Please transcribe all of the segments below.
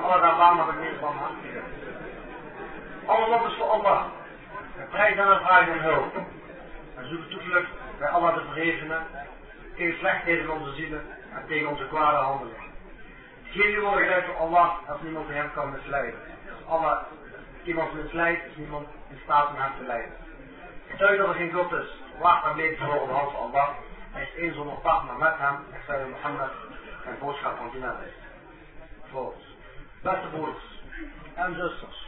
Van mag het meest barmhartige. Alle lof is voor Allah. En prijs aan het vragen en hulp. En zoek toevlucht bij Allah te vergevene tegen slechtheden in onze zielen en tegen onze kwade handelingen. Geen die worden geleid door Allah als niemand hem kan misleiden. Als Allah iemand misleidt, is niemand in staat om hem te leiden. Getuig dat er geen God is, wacht en leeft voor van Allah. Hij is één zonder partner met hem, en zei Mohammed en boodschap van zijn is. Volgens. Beste broeders en zusters,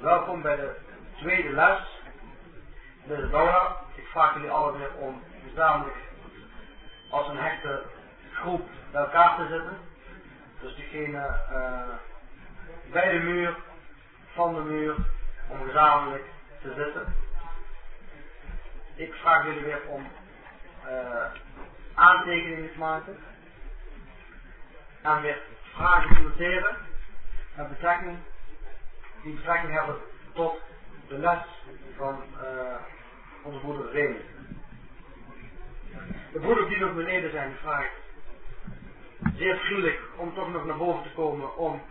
welkom bij de tweede les. Deze Dora. Ik vraag jullie allen weer om gezamenlijk als een hechte groep bij elkaar te zitten. Dus diegene uh, bij de muur, van de muur, om gezamenlijk te zitten. Ik vraag jullie weer om uh, aantekeningen te maken. En weer vragen te noteren. En betrekking, die betrekking hebben tot de les van uh, onze broeder Remy. De broeders die nog beneden zijn, vraagt zeer vriendelijk om toch nog naar boven te komen om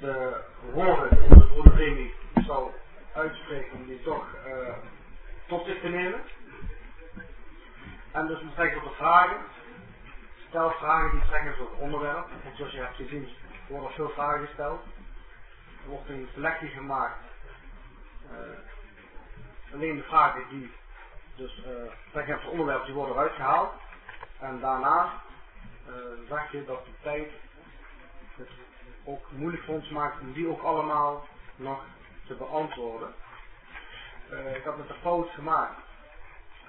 de woorden die onze broeder Remy zal uitspreken, die toch uh, tot zich te nemen. En dus betrekking tot de vragen. Stel vragen die betrekken tot het onderwerp. Zoals je hebt gezien worden veel vragen gesteld. Er wordt een selectie gemaakt. Uh, alleen de vragen die dus uh, onderwerp die worden eruit gehaald. En daarna uh, zag je dat de tijd het ook moeilijk voor ons maakt om die ook allemaal nog te beantwoorden. Ik had met de fout gemaakt.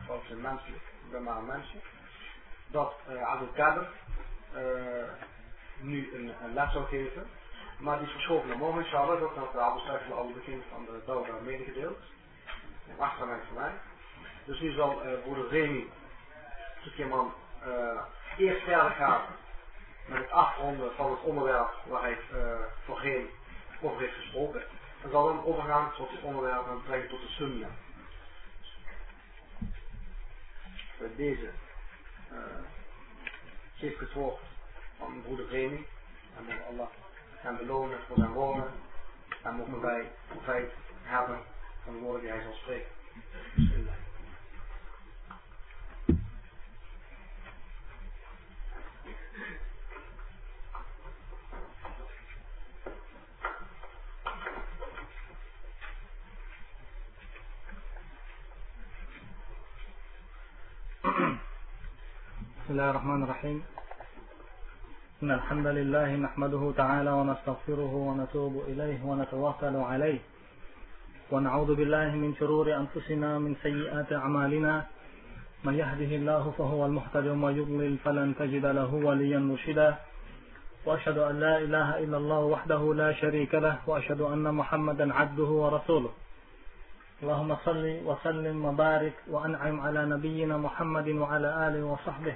Fout zijn menselijk ik ben maar een mensje, dat uh, Abdul Kader uh, nu een, een, les zou geven. Maar die is verschoven naar morgen, inshallah. Dat had de Abdul al begin van de Dauda medegedeeld. In achternaam van mij. Dus nu zal uh, broeder Remy Tukjeman uh, eerst verder gaan met het afronden van het onderwerp waar hij voorheen over heeft gesproken. En zal dan overgaan tot het onderwerp en betrekking tot de Sunna. bij deze uh, geef het woord aan mijn broeder Remy. En mogen Allah hem belonen voor zijn woorden. En mogen wij profijt hebben van de woorden die hij zal spreken. بسم الله الرحمن الرحيم. إن الحمد لله نحمده تعالى ونستغفره ونتوب إليه ونتوكل عليه. ونعوذ بالله من شرور أنفسنا من سيئات أعمالنا. من يهده الله فهو المهتد ومن يضلل فلن تجد له وليا مرشدا. وأشهد أن لا إله إلا الله وحده لا شريك له وأشهد أن محمدا عبده ورسوله. اللهم صل وسلم وبارك وأنعم على نبينا محمد وعلى آله وصحبه.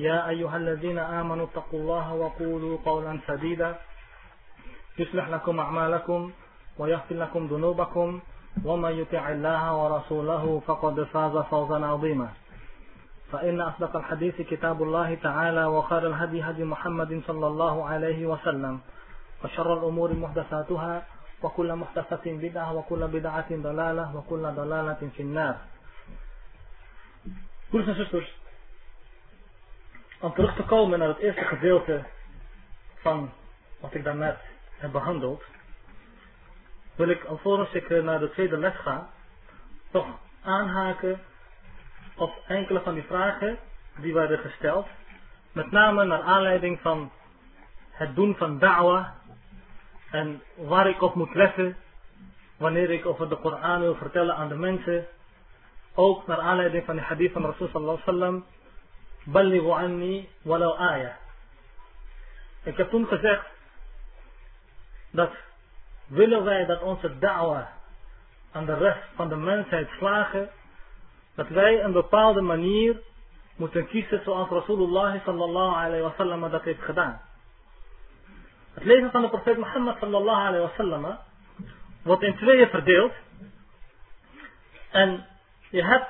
يا أيها الذين آمنوا اتقوا الله وقولوا قولا سديدا. يصلح لكم أعمالكم ويغفر لكم ذنوبكم. ومن يطع الله ورسوله فقد فاز فوزا عظيما. فإن أصدق الحديث كتاب الله تعالى وخير الهدي هدي محمد صلى الله عليه وسلم. وشر الأمور محدثاتها وكل محدثة بدعة وكل بدعة ضلالة وكل ضلالة في النار. En zusters, om terug te komen naar het eerste gedeelte van wat ik daarnet heb behandeld, wil ik alvorens ik naar de tweede les ga, toch aanhaken op enkele van die vragen die werden gesteld. Met name naar aanleiding van het doen van da'wa en waar ik op moet letten wanneer ik over de Koran wil vertellen aan de mensen. Ook naar aanleiding van de hadith van Rasul sallallahu. Ballighu anni walau ayah. Ik heb toen gezegd dat willen wij dat onze da'wa aan de rest van de mensheid slagen, dat wij een bepaalde manier moeten kiezen zoals Rasulullah sallallahu alayhi wa sallam dat heeft gedaan. Het leven van de profeet Mohammed sallallahu alayhi wa sallam wordt in tweeën verdeeld. En je hebt,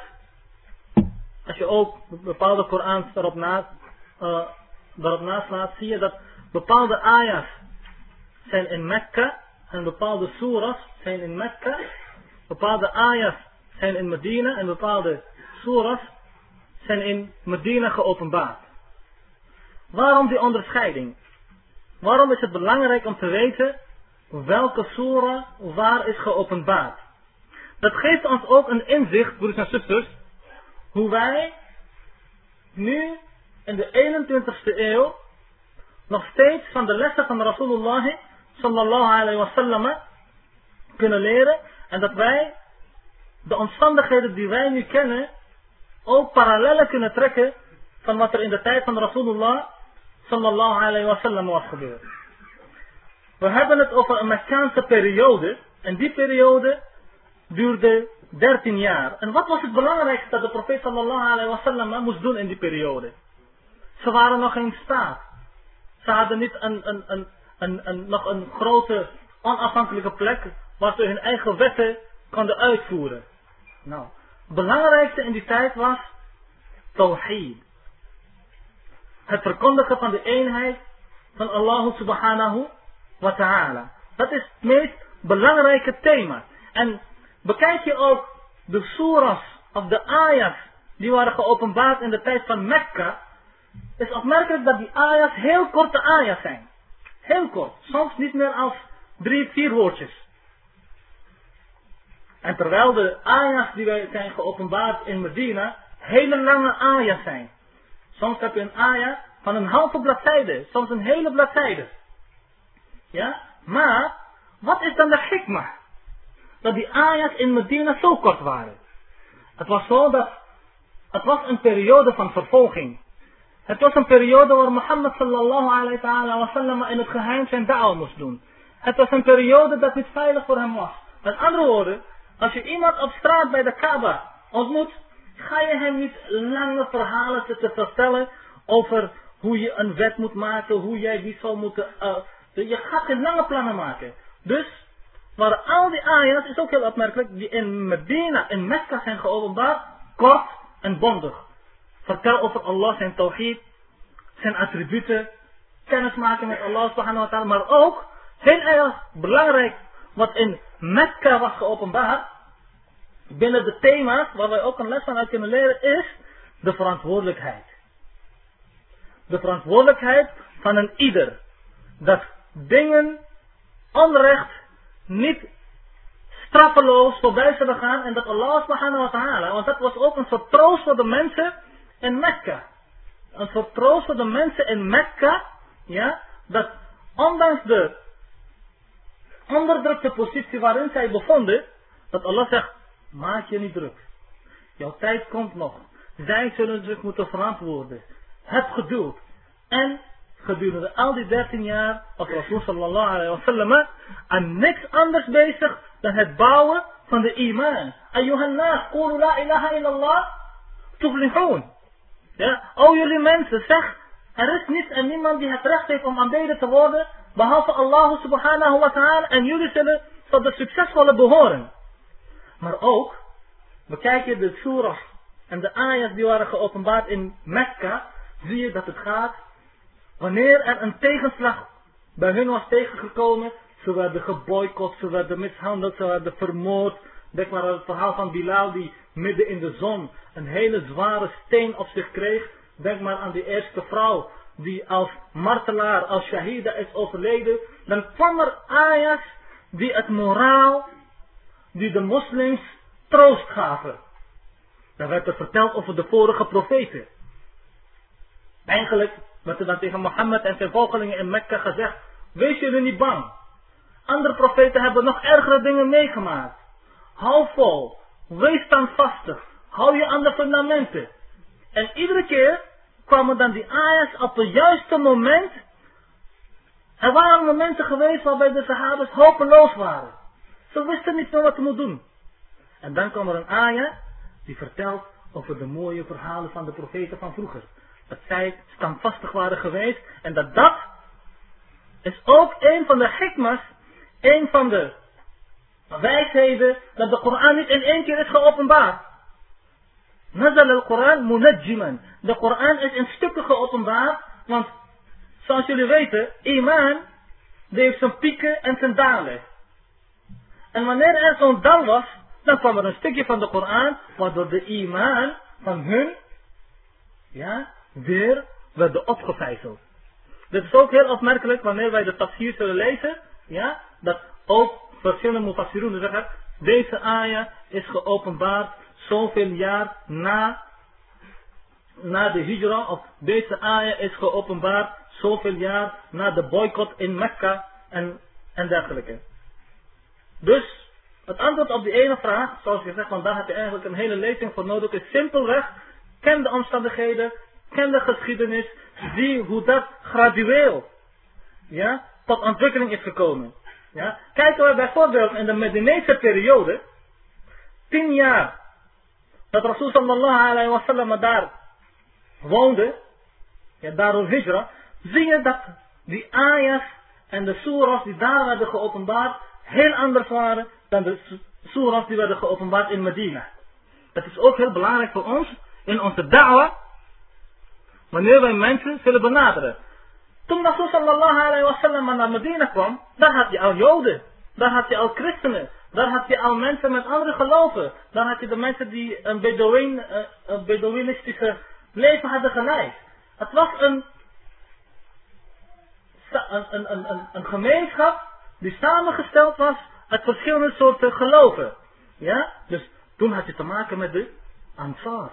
als je ook bepaalde Korans erop, na, uh, erop naslaat, zie je dat bepaalde ayahs zijn in Mekka en bepaalde surahs zijn in Mekka. Bepaalde ayahs zijn in Medina en bepaalde surahs zijn in Medina geopenbaard. Waarom die onderscheiding? Waarom is het belangrijk om te weten welke surah waar is geopenbaard? Dat geeft ons ook een inzicht, broers en zusters, hoe wij nu in de 21ste eeuw nog steeds van de lessen van Rasulullah sallallahu alayhi wa sallam kunnen leren en dat wij de omstandigheden die wij nu kennen ook parallellen kunnen trekken van wat er in de tijd van Rasulullah sallallahu alayhi wa sallam was gebeurd. We hebben het over een Mekkaanse periode en die periode duurde 13 jaar. En wat was het belangrijkste dat de profeet sallallahu alayhi wa sallam moest doen in die periode? Ze waren nog in staat. Ze hadden niet een, een, een, een, een, nog een grote onafhankelijke plek waar ze hun eigen wetten konden uitvoeren. Nou, het belangrijkste in die tijd was tawhid. Het verkondigen van de eenheid van Allah subhanahu wa ta'ala. Dat is het meest belangrijke thema. En bekijk je ook de surahs of de ayahs die waren geopenbaard in de tijd van Mekka. Is opmerkelijk dat die ayahs heel korte ayahs zijn. Heel kort. Soms niet meer als drie, vier woordjes. En terwijl de ayahs die wij zijn geopenbaard in Medina hele lange ayahs zijn. Soms heb je een ayah van een halve bladzijde, soms een hele bladzijde. Ja? Maar, wat is dan de hikmah? Dat die ayahs in Medina zo kort waren. Het was zo dat, het was een periode van vervolging. Het was een periode waar Mohammed sallallahu alayhi wa sallam in het geheim zijn da'al moest doen. Het was een periode dat niet veilig voor hem was. Met andere woorden, als je iemand op straat bij de Kaaba ontmoet, ga je hem niet lange verhalen te vertellen over hoe je een wet moet maken, hoe jij die zou moeten... Uh, je gaat geen lange plannen maken. Dus, maar al die ayahs is ook heel opmerkelijk, die in Medina, in Mekka zijn geopenbaard, kort en bondig. Vertel over Allah zijn tawhid, zijn attributen, kennis maken met Allah subhanahu wa ta'ala, maar ook, heel erg belangrijk, wat in Mekka was geopenbaard, binnen de thema's waar wij ook een les van uit kunnen leren, is de verantwoordelijkheid. De verantwoordelijkheid van een ieder. Dat dingen onrecht niet straffeloos voorbij zullen gaan en dat Allah subhanahu wa ta'ala, want dat was ook een soort troost voor de mensen in Mekka. Een soort troost voor de mensen in Mekka, ja, dat ondanks de onderdrukte positie waarin zij bevonden, dat Allah zegt, maak je niet druk. Jouw tijd komt nog. Zij zullen zich moeten verantwoorden. Heb geduld. En gedurende al die 13 jaar was Rasul sallallahu alayhi wa sallam aan niks anders bezig dan het bouwen van de iman. Ayyuhannas, qulu la ilaha illallah, tuflihun. Ja, o jullie mensen, zeg, er is niets en niemand die het recht heeft om aanbeden te worden, behalve Allah subhanahu wa ta'ala, en jullie zullen tot de succesvolle behoren. Maar ook, bekijk je de surah en de ayahs die waren geopenbaard in Mekka, zie je dat het gaat, wanneer er een tegenslag bij hun was tegengekomen, ze werden geboycott, ze werden mishandeld, ze werden vermoord. Denk maar aan het verhaal van Bilal die midden in de zon een hele zware steen op zich kreeg. Denk maar aan die eerste vrouw die als martelaar, als shahida is overleden, dan kwam er ayahs die het moraal, die de moslims troost gaven. Dan werd er verteld over de vorige profeten. Eigenlijk werd er dan tegen Mohammed en zijn volgelingen in Mekka gezegd, wees jullie niet bang. Andere profeten hebben nog ergere dingen meegemaakt. Hou vol, wees standvastig, hou je aan de fundamenten. En iedere keer kwamen dan die ayahs op het juiste moment. Er waren momenten geweest waarbij de sahabas hopeloos waren. Ze wisten niet meer wat ze moeten doen. En dan kwam er een ayah die vertelt over de mooie verhalen van de profeten van vroeger. Dat zij standvastig waren geweest en dat dat is ook een van de hikmas, een van de wijsheden dat de Koran niet in één keer is geopenbaard. Nazal al-Quran munajjiman. De Koran is in stukken geopenbaard, want zoals jullie weten, iman, heeft zijn pieken en zijn dalen. En wanneer er zo'n dal was, dan kwam er een stukje van de Koran, waardoor de iman van hun, ja, weer werd opgevijzeld. Dit is ook heel opmerkelijk wanneer wij de tafsir zullen lezen, ja, dat ook verschillende mufassirun zeggen, deze ayah is geopenbaard zoveel jaar na, na de hijra, of deze ayah is geopenbaard zoveel jaar na de boycott in Mekka en, en dergelijke. Dus, het antwoord op die ene vraag, zoals je zegt, want daar heb je eigenlijk een hele lezing voor nodig, is simpelweg, ken de omstandigheden, ken de geschiedenis, zie hoe dat gradueel, ja, tot ontwikkeling is gekomen. Ja. Kijken we bijvoorbeeld in de Medinese periode, tien jaar dat Rasul sallallahu alayhi wa sallam daar woonde, ja, daarom hijra, zie je dat die ayahs en de surahs die daar werden geopenbaard, heel anders waren dan de surahs die werden geopenbaard in Medina. Dat is ook heel belangrijk voor ons in onze da'wa, wanneer wij mensen zullen benaderen. Toen Rasul sallallahu alayhi wa sallam naar Medina kwam, daar had je al joden, daar had je al christenen, daar had je al mensen met andere geloven. Daar had je de mensen die een, Bedouin, eh, een Bedouinistische leven hadden geleid. Het was een, een, een, een, een gemeenschap die samengesteld was uit verschillende soorten geloven. Ja? Dus toen had je te maken met de Ansar.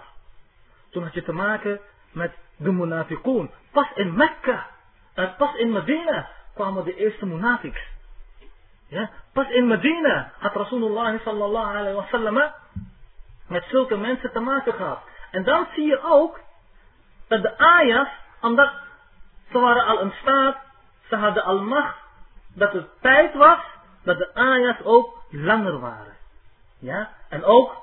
Toen had je te maken met de Munafiqun. Pas in Mekka en pas in Medina kwamen de eerste Munafiks. Ja, pas in Medina had Rasulullah sallallahu alayhi wa sallam met zulke mensen te maken gehad. En dan zie je ook dat de ayahs, omdat ze waren al in staat, ze hadden al macht, dat het tijd was dat de ayahs ook langer waren. Ja, en ook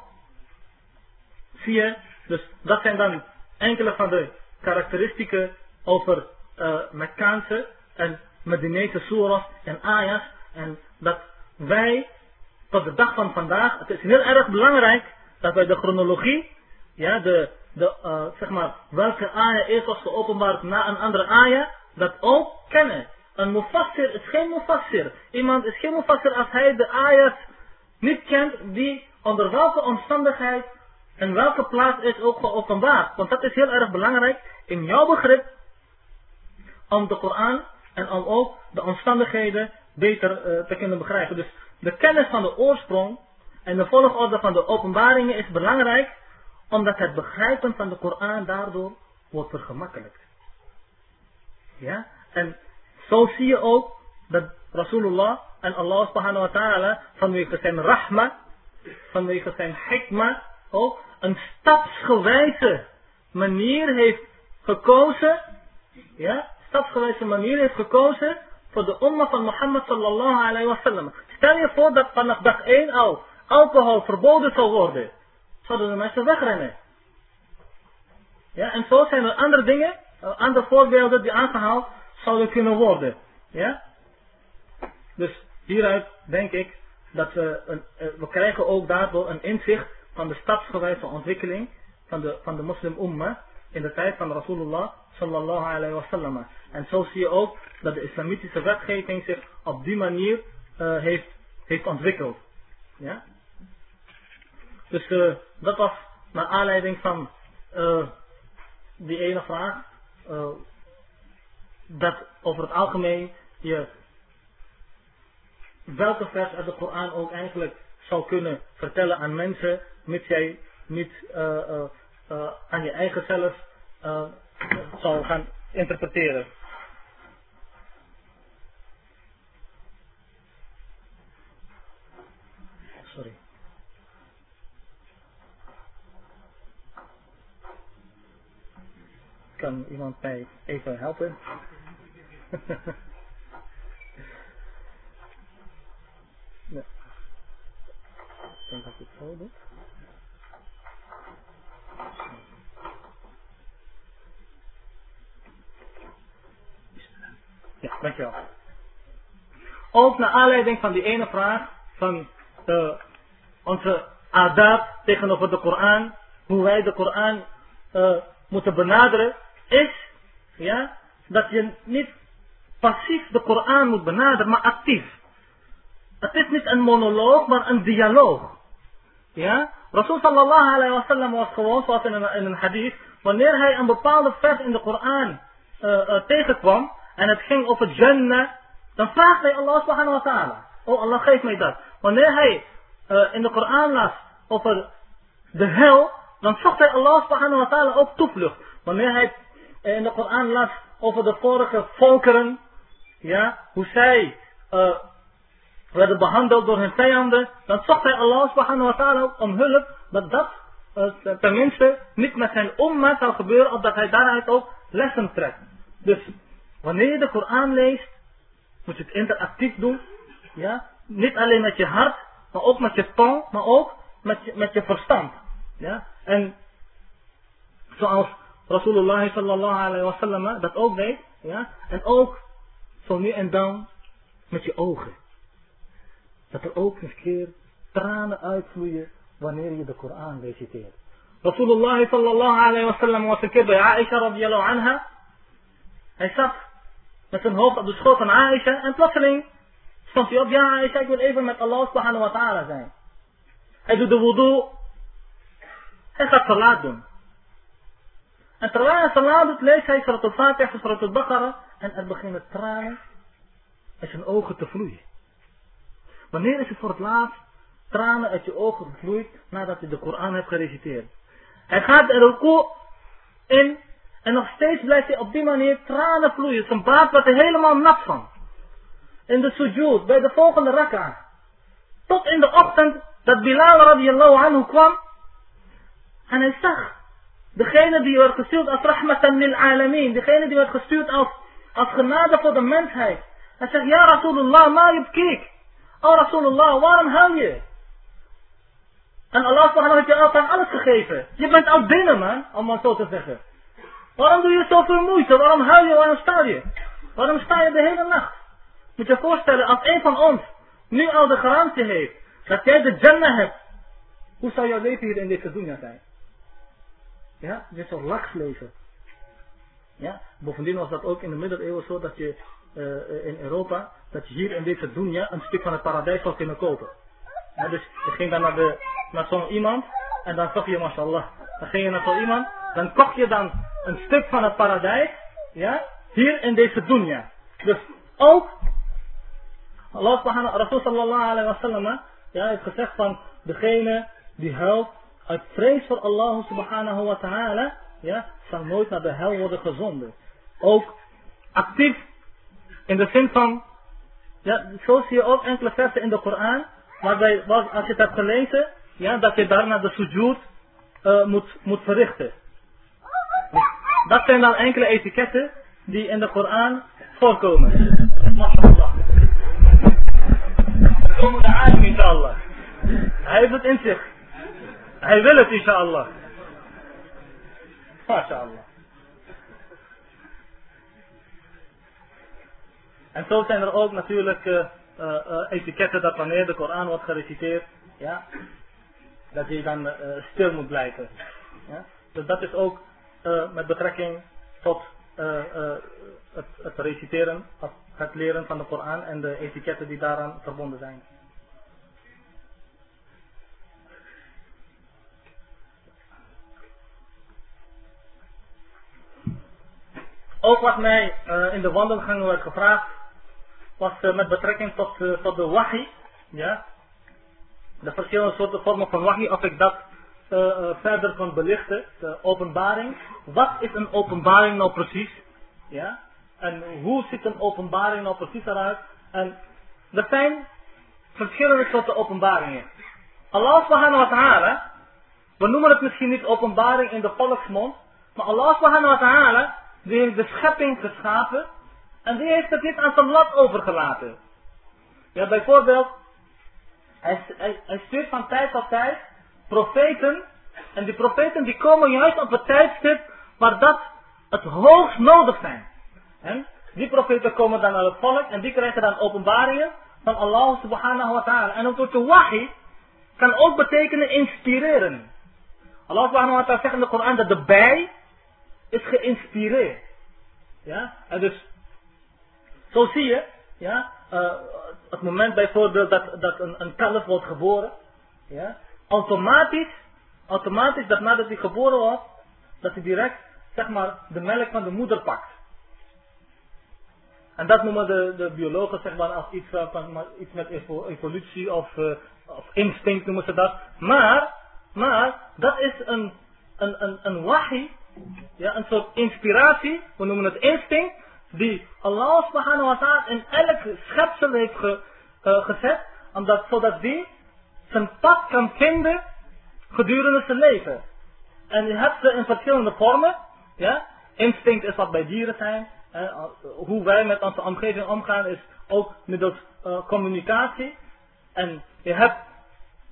zie je, dus dat zijn dan enkele van de karakteristieken over uh, Mekkaanse en Medinese surahs en ayahs en dat wij tot de dag van vandaag, het is heel erg belangrijk dat wij de chronologie, ja, de, de uh, zeg maar, welke ayah eerst was geopenbaard na een andere ayah, dat ook kennen. Een mufassir is geen mufassir. Iemand is geen mufassir als hij de ayahs niet kent die onder welke omstandigheid en welke plaats is ook geopenbaard. Want dat is heel erg belangrijk in jouw begrip om de Koran en om ook de omstandigheden beter uh, te kunnen begrijpen. Dus de kennis van de oorsprong en de volgorde van de openbaringen is belangrijk, omdat het begrijpen van de Koran daardoor wordt vergemakkelijkt. Ja? En zo zie je ook dat Rasulullah en Allah subhanahu wa ta'ala vanwege zijn rahma, vanwege zijn hikma, een stapsgewijze manier heeft gekozen, ja, stapsgewijze manier heeft gekozen voor de umma van Mohammed sallallahu alayhi wa sallam. Stel je voor dat vanaf dag 1 al alcohol verboden zou worden. Zouden de mensen wegrennen. Ja, en zo zijn er andere dingen, andere voorbeelden die aangehaald zouden kunnen worden. Ja? Dus hieruit denk ik dat we, een, eh, we krijgen ook daardoor een inzicht van de stapsgewijze ontwikkeling van de, van de moslim umma in de tijd van Rasulullah sallallahu alayhi wa sallam. En zo zie je ook dat de islamitische wetgeving zich op die manier uh, heeft, heeft ontwikkeld. Ja? Dus uh, dat was naar aanleiding van uh, die ene vraag. dat over het algemeen je welke vers uit de Koran ook eigenlijk zou kunnen vertellen aan mensen, mits jij niet uh, uh, aan je eigen zelf zou gaan interpreteren. Sorry. Kan iemand mij even helpen? nee. Dat ik. Ja, dankjewel. Ook naar aanleiding van die ene vraag van de, onze adab tegenover de Koran, hoe wij de Koran uh, moeten benaderen, is ja, dat je niet passief de Koran moet benaderen, maar actief. Het is niet een monoloog, maar een dialoog. Ja? Rasul sallallahu alayhi wa sallam was gewoon, zoals in een, in een hadith, wanneer hij een bepaalde vers in de Koran uh, uh, tegenkwam, en het ging over Jannah, dan vraagt hij Allah subhanahu wa ta'ala. Oh Allah geef mij dat. Wanneer hij uh, in de Koran las over de hel, dan zocht hij Allah subhanahu wa ta'ala ook toevlucht. Wanneer hij in de Koran las over de vorige volkeren, ja, hoe zij werden behandeld door hun vijanden, dan zocht hij Allah subhanahu wa ta'ala om hulp dat dat uh, tenminste niet met zijn umma zou gebeuren, of dat hij daaruit ook lessen trekt. Dus wanneer je de Koran leest, moet je het interactief doen. Ja? Niet alleen met je hart, maar ook met je tong, maar ook met je, met je verstand. Ja? En zoals Rasulullah sallallahu alayhi wa sallam dat ook deed. Ja? En ook zo nu en dan met je ogen. Dat er ook een keer tranen uitvloeien wanneer je de Koran reciteert. Rasulullah sallallahu alayhi wa was een keer bij Aisha anha. Hij zat met zijn hoofd op de schoot van Aisha en plotseling stond hij op. Ja Aisha, ik wil even met Allah subhanahu wa ta'ala zijn. Hij doet de wudu. Hij gaat salat doen. En terwijl hij salat doet, leest hij Surat al-Fatiha, Surat al-Baqarah. En er beginnen tranen uit zijn ogen te vloeien. Wanneer is het voor het laatst tranen uit je ogen gevloeid nadat je de Koran hebt gereciteerd? Hij gaat er ook in en nog steeds blijft hij op die manier tranen vloeien. Zijn baard wordt er helemaal nat van. In de sujud, bij de volgende rak'a. Tot in de ochtend dat Bilal radiallahu anhu kwam. En hij zag degene die werd gestuurd als rahmatan lil alamin. Degene die werd gestuurd als, als genade voor de mensheid. Hij zegt, ja Rasulullah, ma yubkik. Oh Rasulullah, waarom huil je? En Allah subhanahu heeft je altijd alles gegeven. Je bent al binnen man, om maar zo te zeggen. Waarom doe je zoveel moeite? Waarom huil je? Waarom sta je? Waarom sta je de hele nacht? Moet je voorstellen, als een van ons nu al de garantie heeft dat jij de Jannah hebt, hoe zou jouw leven hier in deze dunya zijn? Ja, je zou laks leven. Ja, bovendien was dat ook in de middeleeuwen zo dat je uh, in Europa, dat je hier in deze dunya een stuk van het paradijs zou kunnen kopen. Ja, dus je ging dan naar, de, naar zo'n iemand en dan zag je, mashallah, dan ging je naar zo'n iemand, dan kocht je dan een stuk van het paradijs, ja, hier in deze dunya. Dus ook, Allah subhanahu Rasul sallallahu wa sallam, ja, heeft gezegd van degene die huilt uit vrees voor Allah subhanahu wa ta'ala, ja, zal nooit naar de hel worden gezonden. Ook actief in de zin van, ja, zo zie je ook enkele versen in de Koran, waarbij, als je het hebt gelezen, ja, dat je daarna de sujud uh, moet, moet verrichten. Dat zijn dan enkele etiketten die in de Koran voorkomen. MashaAllah. Komen de alim inshallah. Hij heeft het in zich. Hij wil het inshallah. MashaAllah. En zo zijn er ook natuurlijk uh, etiketten dat wanneer de Koran wordt gereciteerd, ja, dat je dan stil moet blijven. Ja? Dus dat is ook met betrekking tot het, het reciteren, het leren van de Koran en de etiketten die daaraan verbonden zijn. ook wat mij in de wandelgangen werd gevraagd, was uh, met betrekking tot, uh, tot de wahi. Ja? De verschillende soorten vormen van wahi, of ik dat verder kon belichten. De openbaring. Wat is een openbaring nou precies? Ja? En hoe ziet een openbaring nou precies eruit? En er zijn verschillende soorten openbaringen. Allah subhanahu wa ta'ala, we noemen het misschien niet openbaring in de volksmond, maar Allah subhanahu wa ta'ala, die heeft de schepping geschapen en die heeft het niet aan zijn lot overgelaten. Ja, bijvoorbeeld, hij, stuurt van tijd tot tijd profeten en die profeten die komen juist op het tijdstip waar dat het hoogst nodig zijn. Die profeten komen dan naar het volk en die krijgen dan openbaringen van Allah subhanahu wa ta'ala. En ook de wahi kan ook betekenen inspireren. Allah subhanahu wa ta'ala zegt in de Koran dat de bij is geïnspireerd. Ja, en dus, zo zie je, ja, uh, het moment bijvoorbeeld dat, dat een, een kalf wordt geboren, ja, automatisch, automatisch dat nadat hij geboren wordt, dat hij direct, zeg maar, de melk van de moeder pakt. En dat noemen de, de biologen zeg maar als iets, uh, van, iets met evolutie of, uh, of instinct noemen ze dat. Maar, maar dat is een, een, een, een wahi, ja, een soort inspiratie, we noemen het instinct, die Allah subhanahu wa ta'ala in elk schepsel heeft ge, uh, gezet, omdat, zodat die zijn pad kan vinden gedurende zijn leven. En je hebt ze in verschillende vormen. Ja? Instinct is wat bij dieren zijn hoe wij met onze omgeving omgaan is ook middels uh, communicatie. En je hebt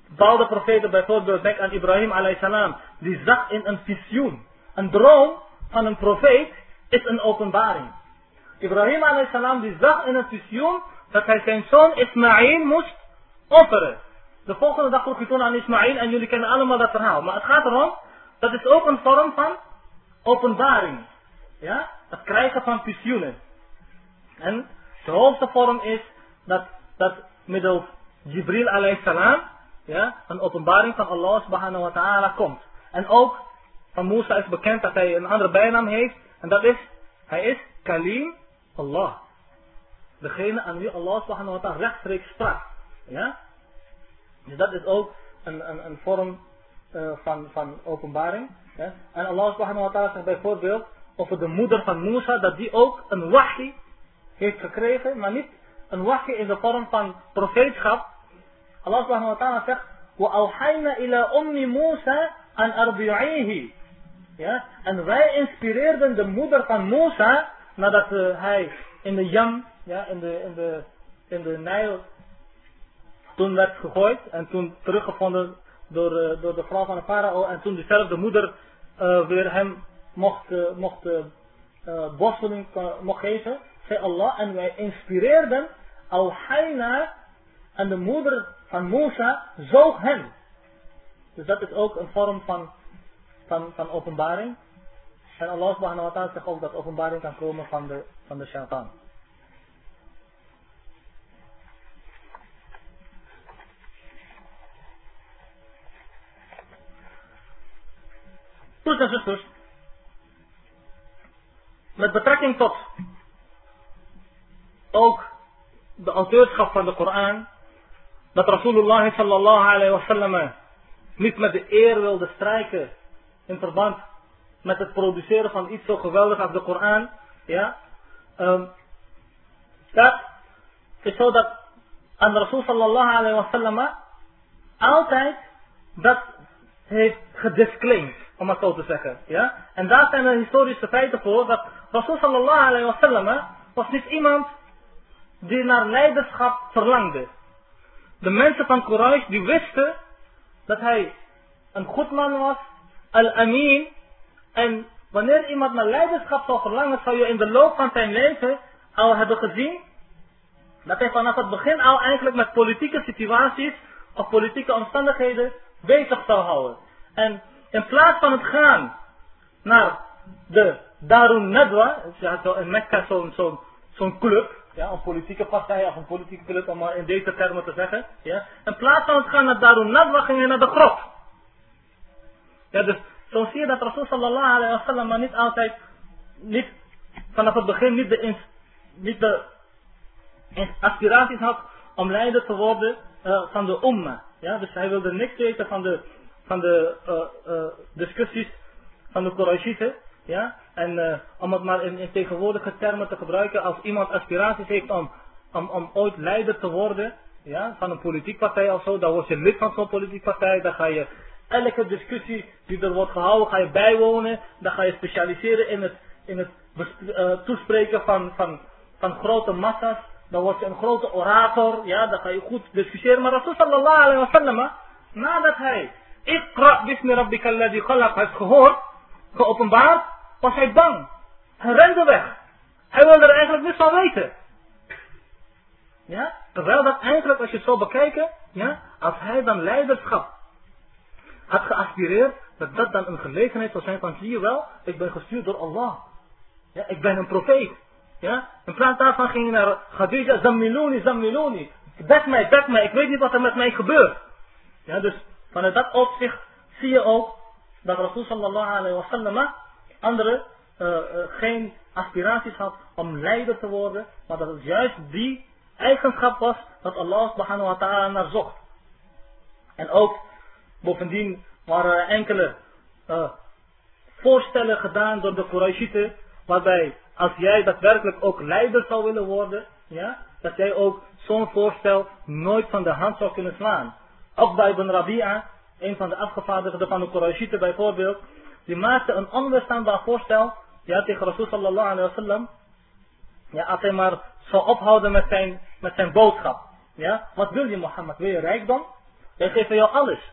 bepaalde profeten, bijvoorbeeld denk aan Ibrahim salam, die zag in een visioen. Een droom van een profeet is een openbaring. Ibrahim salam die zag in een visioen dat hij zijn zoon Ismaïl moest offeren. De volgende dag vroeg hij toen aan Ismaïl en jullie kennen allemaal dat verhaal. Maar het gaat erom, dat is ook een vorm van openbaring. Ja? Het krijgen van visioenen. En de hoogste vorm is dat, dat middels Jibril salam, ja, een openbaring van Allah subhanahu wa ta'ala komt. En ook van Musa is bekend dat hij een andere bijnaam heeft. En dat is, hij is Kalim Allah. Degene aan wie Allah subhanahu wa ta'ala rechtstreeks sprak. Ja? Dus dat is ook een, een, een vorm uh, van, van openbaring. Ja? En Allah subhanahu wa ta'ala zegt bijvoorbeeld over de moeder van Musa, dat die ook een wahi heeft gekregen, maar niet een wahi in de vorm van profeetschap. Allah subhanahu wa ta'ala zegt, وَأَوْحَيْنَا إِلَى أُمِّ مُوسَى أَنْ أَرْضِعِيهِ ja? En wij inspireerden de moeder van Musa, nadat uh, hij in de jam, ja, in de, in de, in de Nijl, toen werd gegooid en toen teruggevonden door, uh, door de vrouw van de farao en toen dezelfde moeder uh, weer hem mocht, mocht borsteling mocht geven, zei Allah, en wij inspireerden Al-Hayna en de moeder van Musa zoog hem. Dus dat is ook een vorm van, van, van openbaring. En Allah subhanahu wa ta'ala zegt ook dat openbaring kan komen van de, van de shaitan. Broers en zusters, met betrekking tot ook de auteurschap van de Koran, dat Rasulullah sallallahu alayhi wa sallam niet met de eer wilde strijken in verband met het produceren van iets zo geweldig als de Koran, ja, um, dat is zo dat aan Rasul sallallahu alayhi wa sallam altijd dat heeft gedisclaimed om het zo te zeggen. Ja? En daar zijn er historische feiten voor dat Rasul sallallahu alayhi wa sallam was niet iemand die naar leiderschap verlangde. De mensen van Quraysh die wisten dat hij een goed man was, al-amin. En wanneer iemand naar leiderschap zou verlangen, zou je in de loop van zijn leven al hebben gezien dat hij vanaf het begin al eigenlijk met politieke situaties of politieke omstandigheden bezig zou houden. En in plaats van het gaan naar de Darun Nadwa, in Mekka zo'n club, ja, een politieke partij of een politieke club, om maar in deze termen te zeggen. Ja. In plaats van het gaan naar Darun Nadwa ging hij naar de grot. Ja, dus zo zie je dat Rasul sallallahu alayhi wa sallam maar niet altijd, niet vanaf het begin niet de, niet de aspiraties had om leider te worden uh, van de umma. Ja, dus hij wilde niks weten van de, van de uh, uh, discussies van de Quraishieten. Ja, en om het maar in, in, tegenwoordige termen te gebruiken, als iemand aspiraties heeft om, om, om ooit leider te worden ja, van een politiek partij of zo, dan word je lid van zo'n politiek partij, dan ga je elke discussie die er wordt gehouden, ga je bijwonen, dan ga je specialiseren in het, in het toespreken van, van, van grote massa's dan word je een grote orator, ja, dan ga je goed discussiëren. Maar Rasul sallallahu alayhi wa sallam, nadat hij Iqra bismi rabbika alladhi khalaq heeft gehoord, geopenbaard, was hij bang. Hij rende weg. Hij wilde er eigenlijk niets van weten. Ja, terwijl dat eigenlijk, als je het zo bekijkt, ja, als hij dan leiderschap had geaspireerd, dat dat dan een gelegenheid zou zijn van, zie je wel, ik ben gestuurd door Allah. Ja, ik ben een profeet. Ja? In plaats daarvan ging hij naar Khadija, Zammiluni, Zammiluni. Bek mij, bek mij, ik weet niet wat er met mij gebeurt. Ja, dus vanuit dat opzicht zie je ook dat Rasul sallallahu alayhi wa sallam andere uh, uh, geen aspiraties had om leider te worden, maar dat het juist die eigenschap was dat Allah subhanahu wa ta'ala naar zocht. En ook bovendien waren enkele uh, voorstellen gedaan door de Quraishieten, waarbij als jij daadwerkelijk ook leider zou willen worden, ja, dat jij ook zo'n voorstel nooit van de hand zou kunnen slaan. Bij ibn Rabi'a, een van de afgevaardigden van de Quraishieten bijvoorbeeld, die maakte een onweerstaanbaar voorstel, ja, tegen Rasul sallallahu alayhi wa sallam, ja, als hij maar zou ophouden met zijn, met zijn boodschap. Ja, wat wil je Mohammed? Wil je rijkdom? Wij geven jou alles.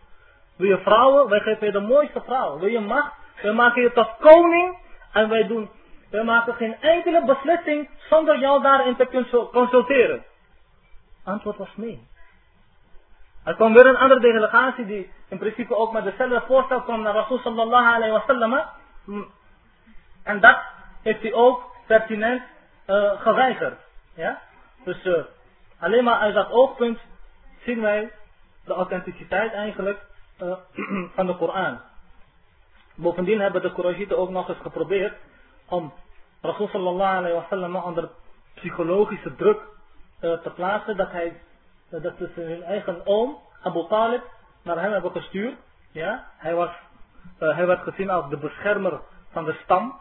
Wil je vrouwen? Wij geven je de mooiste vrouwen. Wil je macht? Wij maken je tot koning en wij doen we maken geen enkele beslissing zonder jou daarin te consulteren. Antwoord was nee. Er kwam weer een andere delegatie die in principe ook met dezelfde voorstel kwam naar Rasul sallallahu alayhi wa sallam. En dat heeft hij ook pertinent uh, geweigerd. Ja? Dus uh, alleen maar uit dat oogpunt zien wij de authenticiteit eigenlijk uh, van de Koran. Bovendien hebben de Quraishieten ook nog eens geprobeerd om Rasul sallallahu alayhi wa sallam onder psychologische druk uh, te plaatsen dat hij uh, dat ze hun eigen oom Abu Talib naar hem hebben gestuurd. Ja? Hij, was, hij werd gezien als de beschermer van de stam.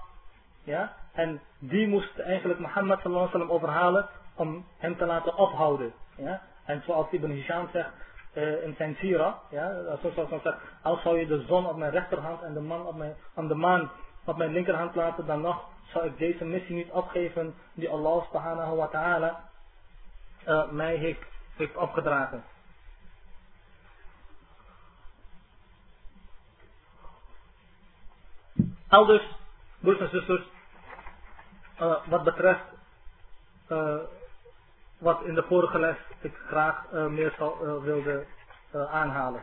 Ja? En die moest eigenlijk Mohammed sallallahu alayhi wa sallam overhalen om hem te laten ophouden. Ja? En zoals Ibn Hisham zegt uh, in zijn sira, ja, zoals hij zegt, als zou je de zon op mijn rechterhand en de, op mijn, aan de maan op mijn linkerhand laten, dan nog zou ik deze missie niet opgeven die Allah subhanahu wa ta'ala uh, mij heeft, opgedragen. Elders, broers en zusters, uh, wat betreft uh, wat in de vorige les ik graag meer zal, wilde aanhalen.